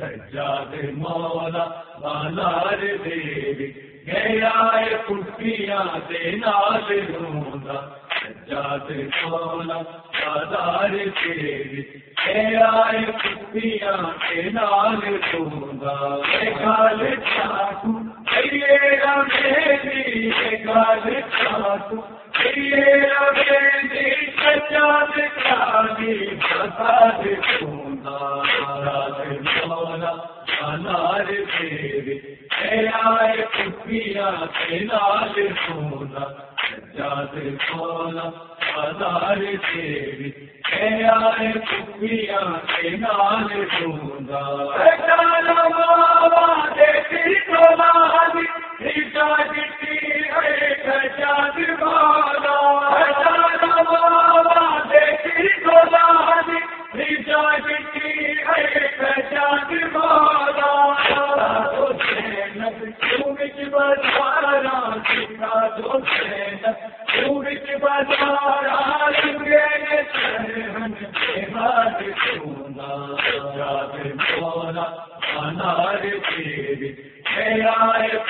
سجاد مولا بالار دیوی، گیا کٹیاں دے نال روندا سجاد مولا بالار دیوی، گیا کٹیاں دے نال روندا گال چاٹو میری گال چاٹو سجاد کالی بتا مولا انار دیوی۔ آئے کپیا کے سونا جات دیوی آئے کپیا کے نال سونا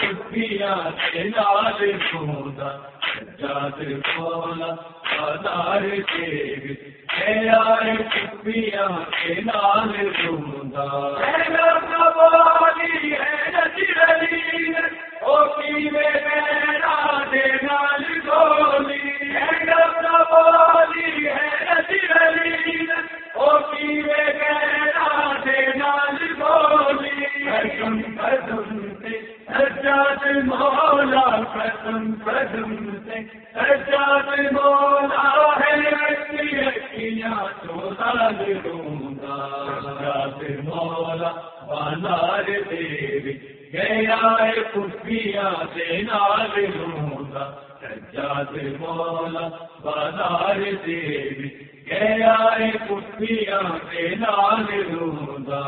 آئے کٹیاں لال سونا بولا انار دیوی آئے کٹیاں لال سونا بولی ہے نچی او کی میرا سجاد مولا قدم سے سجاد مولا ہے گا سجاد مولا بانار دیوی، گیا کٹیاں سے نال دوں گا سجاد مولا بانار دیوی، گیا کٹیاں نال گا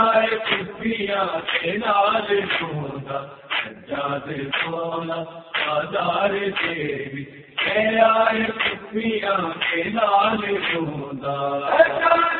آئے کٹیاں نال سونا آدار دیوی آئے کٹیاں نال سونا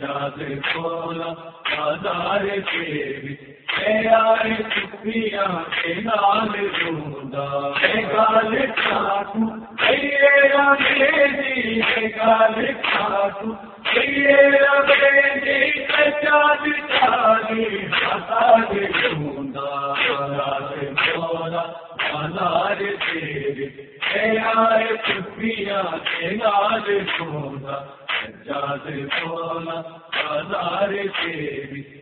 جاد سونا انار دیوی آئے کٹیاں جاد سونا دیوی ہزار